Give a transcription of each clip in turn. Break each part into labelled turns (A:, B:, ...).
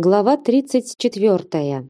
A: Глава 34.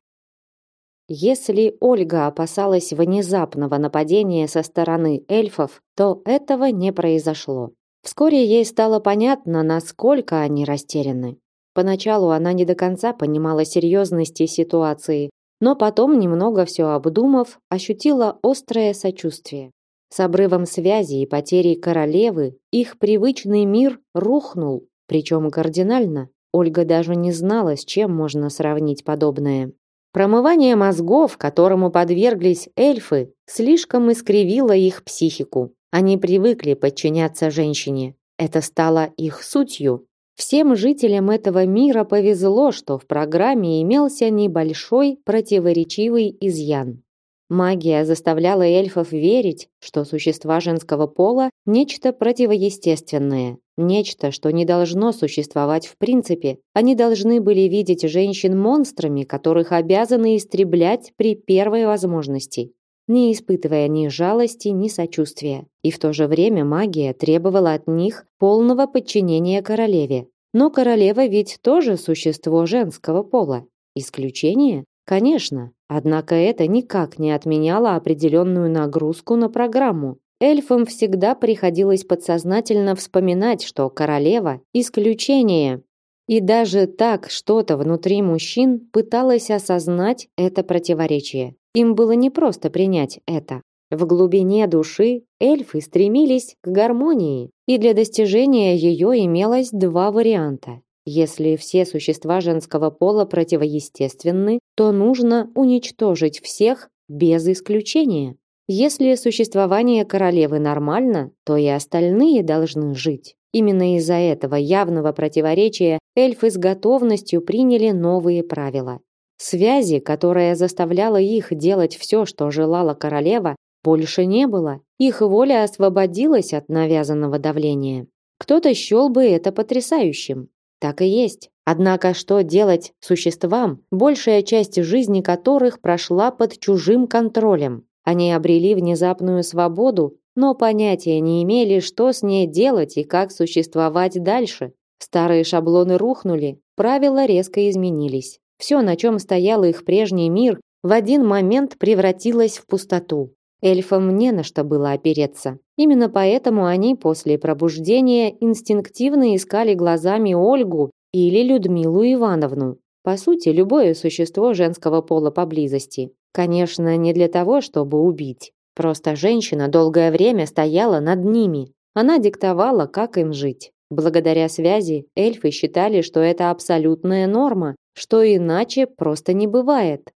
A: Если Ольга опасалась внезапного нападения со стороны эльфов, то этого не произошло. Вскоре ей стало понятно, насколько они растеряны. Поначалу она не до конца понимала серьезности ситуации, но потом, немного все обдумав, ощутила острое сочувствие. С обрывом связи и потерей королевы их привычный мир рухнул, причем кардинально. Ольга даже не знала, с чем можно сравнить подобное. Промывание мозгов, которому подверглись эльфы, слишком искривило их психику. Они привыкли подчиняться женщине. Это стало их сутью. Всем жителям этого мира повезло, что в программе имелся небольшой противоречивый изъян. Магия заставляла эльфов верить, что существа женского пола – нечто противоестественное, нечто, что не должно существовать в принципе. Они должны были видеть женщин монстрами, которых обязаны истреблять при первой возможности, не испытывая ни жалости, ни сочувствия. И в то же время магия требовала от них полного подчинения королеве. Но королева ведь тоже существо женского пола. Исключение? Конечно, однако это никак не отменяло определенную нагрузку на программу. Эльфам всегда приходилось подсознательно вспоминать, что королева – исключение. И даже так что-то внутри мужчин пыталось осознать это противоречие. Им было непросто принять это. В глубине души эльфы стремились к гармонии, и для достижения ее имелось два варианта если все существа женского пола противоестественны, то нужно уничтожить всех без исключения. Если существование королевы нормально, то и остальные должны жить. Именно из-за этого явного противоречия эльфы с готовностью приняли новые правила. Связи, которая заставляла их делать все, что желала королева, больше не было. Их воля освободилась от навязанного давления. Кто-то счел бы это потрясающим. Так и есть. Однако что делать существам, большая часть жизни которых прошла под чужим контролем? Они обрели внезапную свободу, но понятия не имели, что с ней делать и как существовать дальше. Старые шаблоны рухнули, правила резко изменились. Все, на чем стоял их прежний мир, в один момент превратилось в пустоту. Эльфам не на что было опереться. Именно поэтому они после пробуждения инстинктивно искали глазами Ольгу или Людмилу Ивановну. По сути, любое существо женского пола поблизости. Конечно, не для того, чтобы убить. Просто женщина долгое время стояла над ними. Она диктовала, как им жить. Благодаря связи эльфы считали, что это абсолютная норма, что иначе просто не бывает.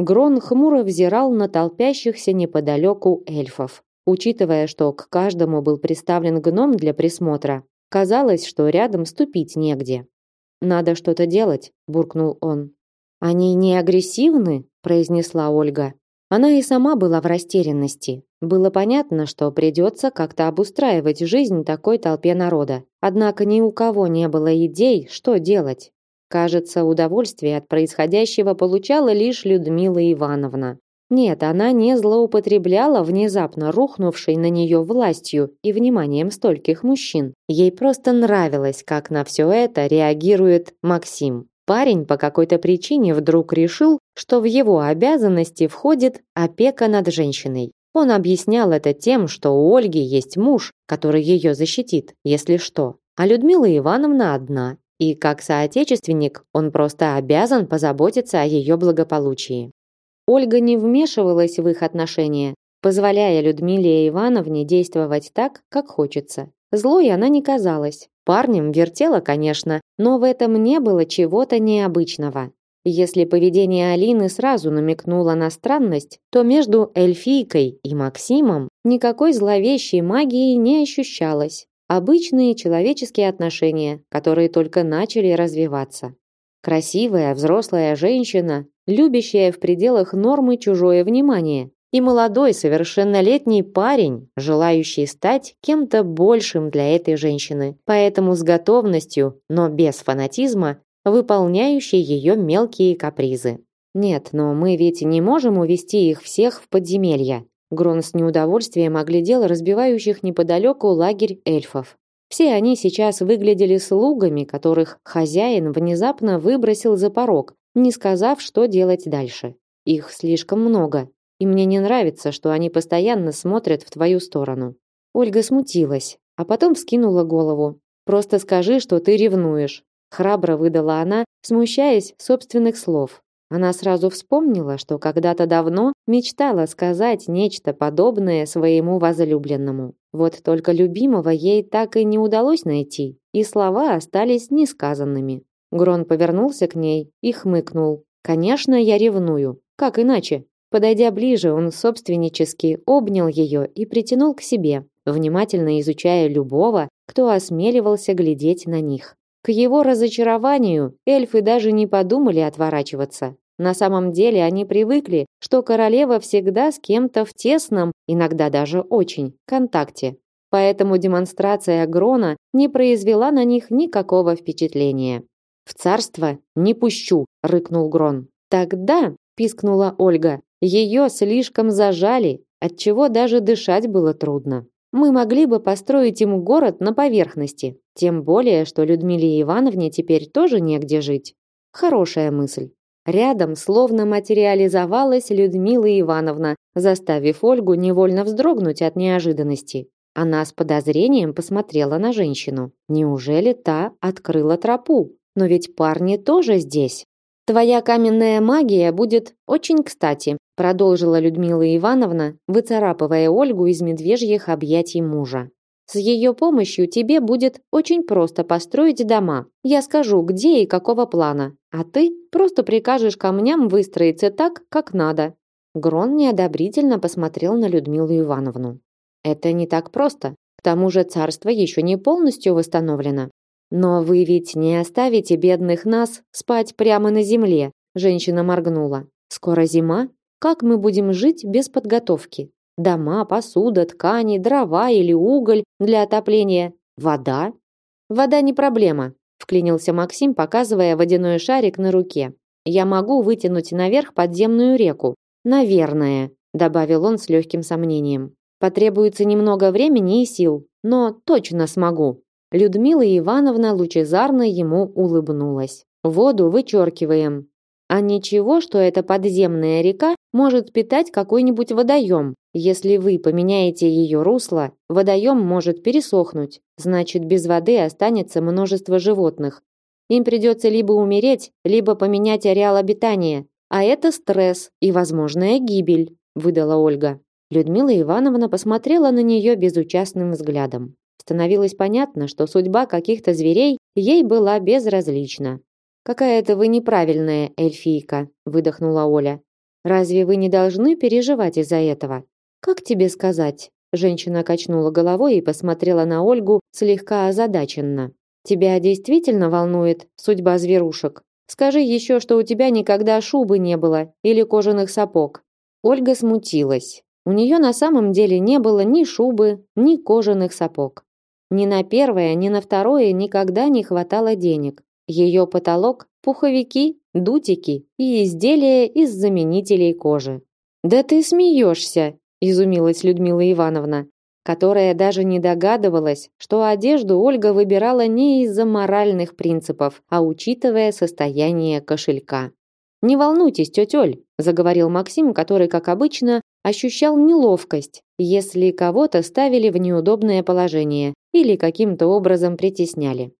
A: Грон хмуро взирал на толпящихся неподалеку эльфов. Учитывая, что к каждому был приставлен гном для присмотра, казалось, что рядом ступить негде. «Надо что-то делать», – буркнул он. «Они не агрессивны?» – произнесла Ольга. Она и сама была в растерянности. Было понятно, что придется как-то обустраивать жизнь такой толпе народа. Однако ни у кого не было идей, что делать. Кажется, удовольствие от происходящего получала лишь Людмила Ивановна. Нет, она не злоупотребляла внезапно рухнувшей на нее властью и вниманием стольких мужчин. Ей просто нравилось, как на все это реагирует Максим. Парень по какой-то причине вдруг решил, что в его обязанности входит опека над женщиной. Он объяснял это тем, что у Ольги есть муж, который ее защитит, если что. А Людмила Ивановна одна, и как соотечественник он просто обязан позаботиться о ее благополучии. Ольга не вмешивалась в их отношения, позволяя Людмиле Ивановне действовать так, как хочется. Злой она не казалась. Парнем вертела, конечно, но в этом не было чего-то необычного. Если поведение Алины сразу намекнуло на странность, то между эльфийкой и Максимом никакой зловещей магии не ощущалось. Обычные человеческие отношения, которые только начали развиваться. Красивая взрослая женщина, любящая в пределах нормы чужое внимание, и молодой совершеннолетний парень, желающий стать кем-то большим для этой женщины, поэтому с готовностью, но без фанатизма, выполняющий ее мелкие капризы. Нет, но мы ведь не можем увести их всех в подземелья. Грон с неудовольствием оглядел разбивающих неподалеку лагерь эльфов. Все они сейчас выглядели слугами, которых хозяин внезапно выбросил за порог, не сказав, что делать дальше. Их слишком много, и мне не нравится, что они постоянно смотрят в твою сторону. Ольга смутилась, а потом вскинула голову. Просто скажи, что ты ревнуешь, храбро выдала она, смущаясь собственных слов. Она сразу вспомнила, что когда-то давно мечтала сказать нечто подобное своему возлюбленному. Вот только любимого ей так и не удалось найти, и слова остались несказанными. Грон повернулся к ней и хмыкнул. Конечно, я ревную. Как иначе? Подойдя ближе, он собственнически обнял ее и притянул к себе, внимательно изучая любого, кто осмеливался глядеть на них. К его разочарованию эльфы даже не подумали отворачиваться. На самом деле они привыкли, что королева всегда с кем-то в тесном, иногда даже очень, контакте. Поэтому демонстрация Грона не произвела на них никакого впечатления. «В царство не пущу», — рыкнул Грон. «Тогда», — пискнула Ольга, ее слишком зажали, отчего даже дышать было трудно. Мы могли бы построить ему город на поверхности, тем более, что Людмиле Ивановне теперь тоже негде жить. Хорошая мысль. Рядом словно материализовалась Людмила Ивановна, заставив Ольгу невольно вздрогнуть от неожиданности. Она с подозрением посмотрела на женщину. Неужели та открыла тропу? Но ведь парни тоже здесь. Твоя каменная магия будет очень кстати, продолжила Людмила Ивановна, выцарапывая Ольгу из медвежьих объятий мужа. С ее помощью тебе будет очень просто построить дома. Я скажу, где и какого плана, а ты просто прикажешь камням выстроиться так, как надо. Грон неодобрительно посмотрел на Людмилу Ивановну. Это не так просто. К тому же царство еще не полностью восстановлено. Но вы ведь не оставите бедных нас спать прямо на земле, женщина моргнула. Скоро зима, как мы будем жить без подготовки? Дома, посуда, ткани, дрова или уголь для отопления, вода? Вода не проблема, вклинился Максим, показывая водяной шарик на руке. Я могу вытянуть наверх подземную реку. Наверное, добавил он с легким сомнением. Потребуется немного времени и сил, но точно смогу. Людмила Ивановна лучезарно ему улыбнулась. Воду вычеркиваем. А ничего, что эта подземная река может питать какой-нибудь водоем. Если вы поменяете ее русло, водоем может пересохнуть. Значит, без воды останется множество животных. Им придется либо умереть, либо поменять ареал обитания. А это стресс и возможная гибель, выдала Ольга. Людмила Ивановна посмотрела на нее безучастным взглядом. Становилось понятно, что судьба каких-то зверей ей была безразлична. «Какая-то вы неправильная эльфийка», – выдохнула Оля. «Разве вы не должны переживать из-за этого?» «Как тебе сказать?» Женщина качнула головой и посмотрела на Ольгу слегка озадаченно. «Тебя действительно волнует судьба зверушек? Скажи еще, что у тебя никогда шубы не было или кожаных сапог». Ольга смутилась. У нее на самом деле не было ни шубы, ни кожаных сапог. Ни на первое, ни на второе никогда не хватало денег. Ее потолок – пуховики, дутики и изделия из заменителей кожи. «Да ты смеешься!» – изумилась Людмила Ивановна, которая даже не догадывалась, что одежду Ольга выбирала не из-за моральных принципов, а учитывая состояние кошелька. «Не волнуйтесь, тетя Оль», – заговорил Максим, который, как обычно, ощущал неловкость, если кого-то ставили в неудобное положение или каким-то образом притесняли.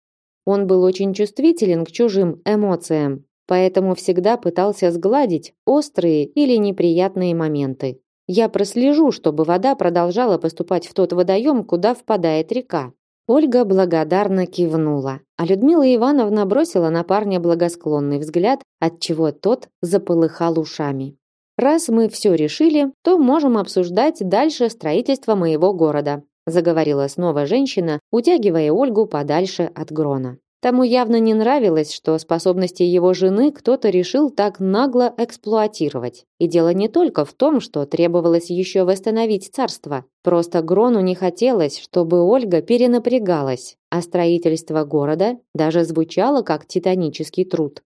A: Он был очень чувствителен к чужим эмоциям, поэтому всегда пытался сгладить острые или неприятные моменты. Я прослежу, чтобы вода продолжала поступать в тот водоем, куда впадает река. Ольга благодарно кивнула, а Людмила Ивановна бросила на парня благосклонный взгляд, отчего тот заполыхал ушами. Раз мы все решили, то можем обсуждать дальше строительство моего города, заговорила снова женщина, утягивая Ольгу подальше от Грона. Тому явно не нравилось, что способности его жены кто-то решил так нагло эксплуатировать. И дело не только в том, что требовалось еще восстановить царство. Просто Грону не хотелось, чтобы Ольга перенапрягалась, а строительство города даже звучало как титанический труд.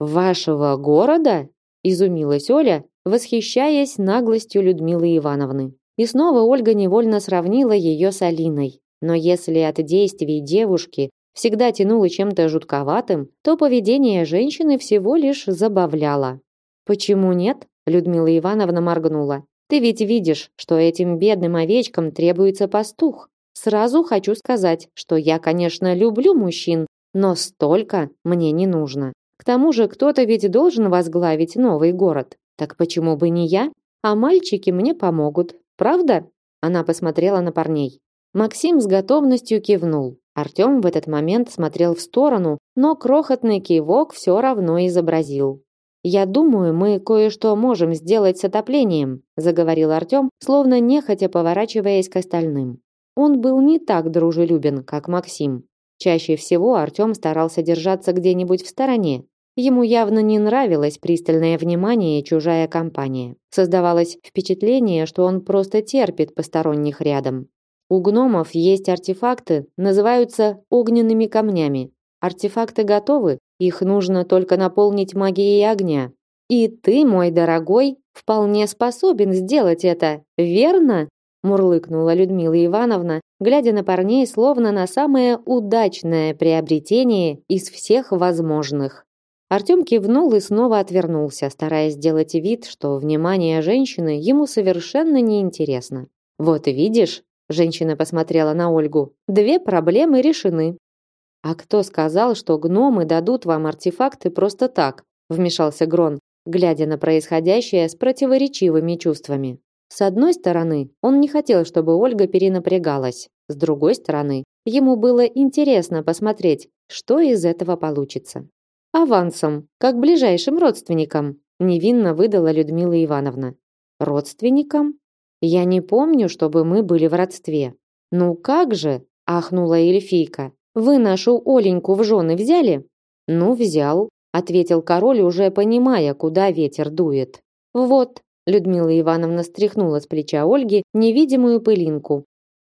A: «Вашего города?» – изумилась Оля, восхищаясь наглостью Людмилы Ивановны. И снова Ольга невольно сравнила ее с Алиной. Но если от действий девушки всегда тянуло чем-то жутковатым, то поведение женщины всего лишь забавляло. Почему нет? Людмила Ивановна моргнула. Ты ведь видишь, что этим бедным овечкам требуется пастух. Сразу хочу сказать, что я, конечно, люблю мужчин, но столько мне не нужно. К тому же кто-то ведь должен возглавить новый город. Так почему бы не я? А мальчики мне помогут. Правда? Она посмотрела на парней. Максим с готовностью кивнул. Артём в этот момент смотрел в сторону, но крохотный кивок все равно изобразил. «Я думаю, мы кое-что можем сделать с отоплением», заговорил Артём, словно нехотя поворачиваясь к остальным. Он был не так дружелюбен, как Максим. Чаще всего Артём старался держаться где-нибудь в стороне. Ему явно не нравилось пристальное внимание и чужая компания. Создавалось впечатление, что он просто терпит посторонних рядом. У гномов есть артефакты, называются огненными камнями. Артефакты готовы, их нужно только наполнить магией огня. И ты, мой дорогой, вполне способен сделать это, верно? мурлыкнула Людмила Ивановна, глядя на парней словно на самое удачное приобретение из всех возможных. Артём кивнул и снова отвернулся, стараясь сделать вид, что внимание женщины ему совершенно не интересно. Вот видишь, женщина посмотрела на Ольгу. Две проблемы решены. А кто сказал, что гномы дадут вам артефакты просто так? вмешался Грон, глядя на происходящее с противоречивыми чувствами. С одной стороны, он не хотел, чтобы Ольга перенапрягалась. С другой стороны, ему было интересно посмотреть, что из этого получится. Авансом, как ближайшим родственникам, невинно выдала Людмила Ивановна. Родственникам? Я не помню, чтобы мы были в родстве. Ну как же, ахнула эльфийка. Вы нашу Оленьку в жены взяли? Ну, взял, ответил король, уже понимая, куда ветер дует. Вот, Людмила Ивановна стряхнула с плеча Ольги невидимую пылинку.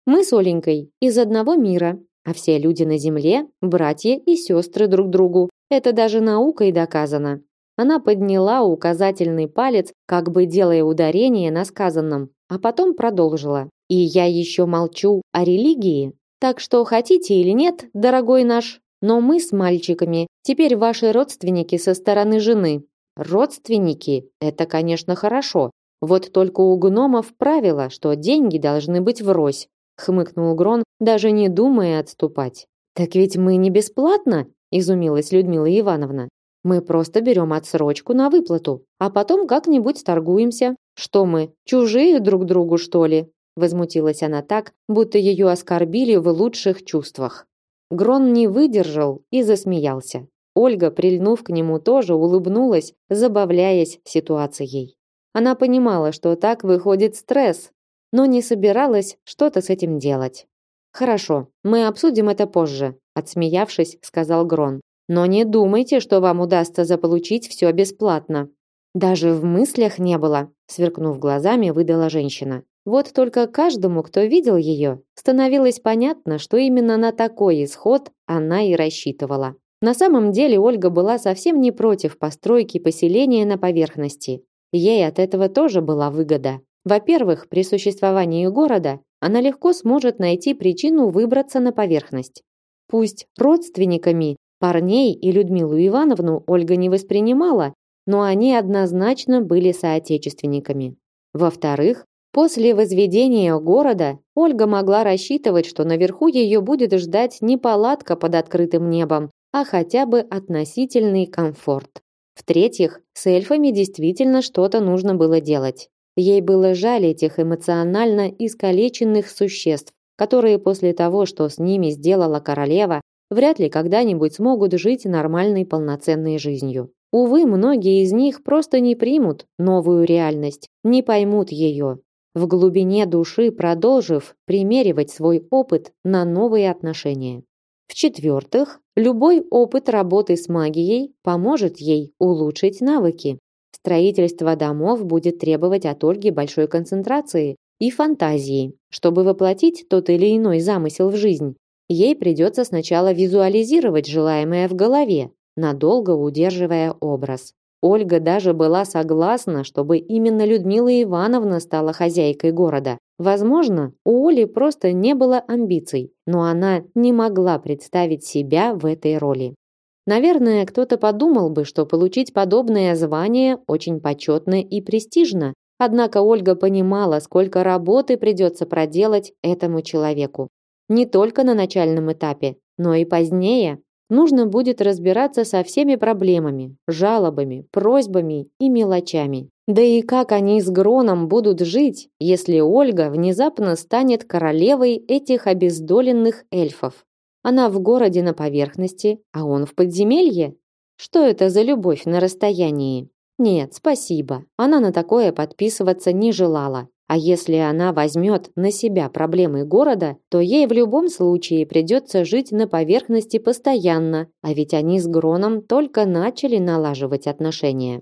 A: Мы с Оленькой из одного мира, а все люди на земле братья и сестры друг другу. Это даже наукой доказано. Она подняла указательный палец, как бы делая ударение на сказанном, а потом продолжила. И я еще молчу о религии. Так что хотите или нет, дорогой наш, но мы с мальчиками теперь ваши родственники со стороны жены. Родственники это, конечно, хорошо. Вот только у гномов правило, что деньги должны быть врозь, хмыкнул Грон, даже не думая отступать. Так ведь мы не бесплатно, изумилась Людмила Ивановна. Мы просто берем отсрочку на выплату, а потом как-нибудь торгуемся. Что мы, чужие друг другу, что ли? возмутилась она так, будто ее оскорбили в лучших чувствах. Грон не выдержал и засмеялся. Ольга, прильнув к нему, тоже улыбнулась, забавляясь ситуацией. Она понимала, что так выходит стресс, но не собиралась что-то с этим делать. Хорошо, мы обсудим это позже, отсмеявшись, сказал Грон. Но не думайте, что вам удастся заполучить все бесплатно. Даже в мыслях не было, сверкнув глазами, выдала женщина. Вот только каждому, кто видел ее, становилось понятно, что именно на такой исход она и рассчитывала. На самом деле Ольга была совсем не против постройки поселения на поверхности. Ей от этого тоже была выгода. Во-первых, при существовании города она легко сможет найти причину выбраться на поверхность. Пусть родственниками парней и Людмилу Ивановну Ольга не воспринимала, но они однозначно были соотечественниками. Во-вторых, после возведения города Ольга могла рассчитывать, что наверху ее будет ждать не палатка под открытым небом, а хотя бы относительный комфорт. В-третьих, с эльфами действительно что-то нужно было делать. Ей было жаль этих эмоционально искалеченных существ, которые после того, что с ними сделала королева, вряд ли когда-нибудь смогут жить нормальной полноценной жизнью. Увы, многие из них просто не примут новую реальность, не поймут ее. В глубине души продолжив примеривать свой опыт на новые отношения. В-четвертых, любой опыт работы с магией поможет ей улучшить навыки. Строительство домов будет требовать от Ольги большой концентрации и фантазии. Чтобы воплотить тот или иной замысел в жизнь, ей придется сначала визуализировать желаемое в голове, надолго удерживая образ. Ольга даже была согласна, чтобы именно Людмила Ивановна стала хозяйкой города, Возможно, у Оли просто не было амбиций, но она не могла представить себя в этой роли. Наверное, кто-то подумал бы, что получить подобное звание очень почетно и престижно, однако Ольга понимала, сколько работы придется проделать этому человеку. Не только на начальном этапе, но и позднее. Нужно будет разбираться со всеми проблемами, жалобами, просьбами и мелочами. Да и как они с Гроном будут жить, если Ольга внезапно станет королевой этих обездоленных эльфов? Она в городе на поверхности, а он в подземелье? Что это за любовь на расстоянии? Нет, спасибо. Она на такое подписываться не желала. А если она возьмет на себя проблемы города, то ей в любом случае придется жить на поверхности постоянно, а ведь они с Гроном только начали налаживать отношения.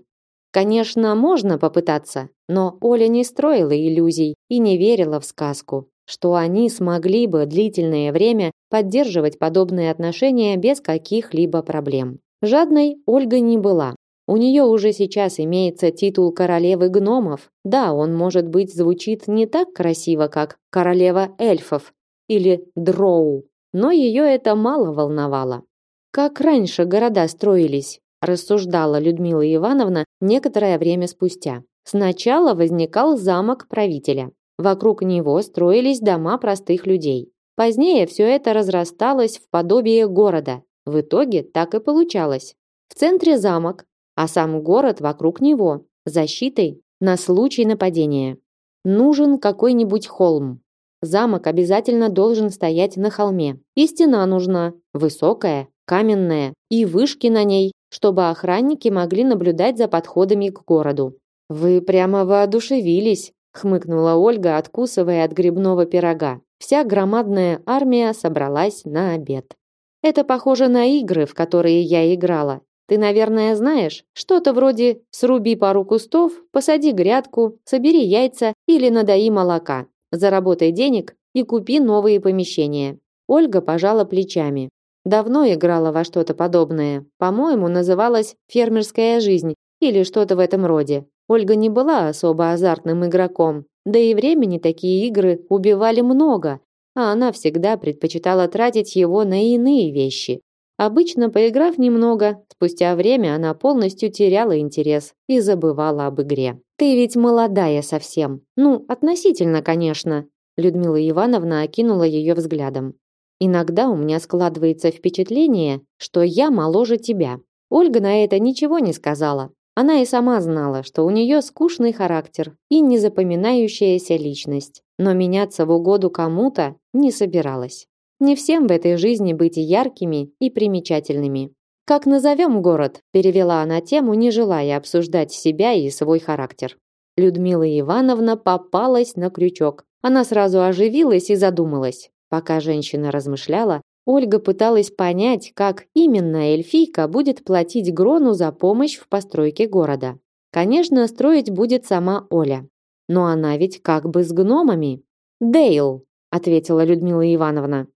A: Конечно, можно попытаться, но Оля не строила иллюзий и не верила в сказку что они смогли бы длительное время поддерживать подобные отношения без каких-либо проблем. Жадной Ольга не была. У нее уже сейчас имеется титул королевы гномов. Да, он, может быть, звучит не так красиво, как королева эльфов или дроу, но ее это мало волновало. Как раньше города строились, рассуждала Людмила Ивановна некоторое время спустя. Сначала возникал замок правителя. Вокруг него строились дома простых людей. Позднее все это разрасталось в подобие города. В итоге так и получалось. В центре замок, а сам город вокруг него, защитой на случай нападения. Нужен какой-нибудь холм. Замок обязательно должен стоять на холме. И стена нужна, высокая, каменная, и вышки на ней, чтобы охранники могли наблюдать за подходами к городу. Вы прямо воодушевились, хмыкнула Ольга, откусывая от грибного пирога. Вся громадная армия собралась на обед. Это похоже на игры, в которые я играла. Ты, наверное, знаешь, что-то вроде сруби пару кустов, посади грядку, собери яйца или надаи молока. Заработай денег и купи новые помещения. Ольга пожала плечами. Давно играла во что-то подобное. По-моему, называлось фермерская жизнь или что-то в этом роде. Ольга не была особо азартным игроком, да и времени такие игры убивали много, а она всегда предпочитала тратить его на иные вещи. Обычно, поиграв немного, спустя время она полностью теряла интерес и забывала об игре. «Ты ведь молодая совсем. Ну, относительно, конечно». Людмила Ивановна окинула ее взглядом. «Иногда у меня складывается впечатление, что я моложе тебя». Ольга на это ничего не сказала, она и сама знала, что у нее скучный характер и незапоминающаяся личность, но меняться в угоду кому-то не собиралась. Не всем в этой жизни быть яркими и примечательными. «Как назовем город?» – перевела она тему, не желая обсуждать себя и свой характер. Людмила Ивановна попалась на крючок. Она сразу оживилась и задумалась. Пока женщина размышляла, Ольга пыталась понять, как именно эльфийка будет платить Грону за помощь в постройке города. Конечно, строить будет сама Оля. Но она ведь как бы с гномами. «Дейл», — ответила Людмила Ивановна.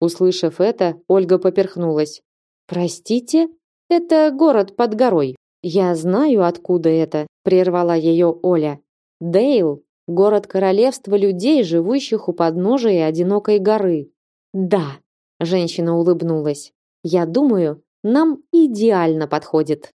A: Услышав это, Ольга поперхнулась. «Простите? Это город под горой. Я знаю, откуда это», — прервала ее Оля. «Дейл — город королевства людей, живущих у подножия одинокой горы». «Да», Женщина улыбнулась. Я думаю, нам идеально подходит.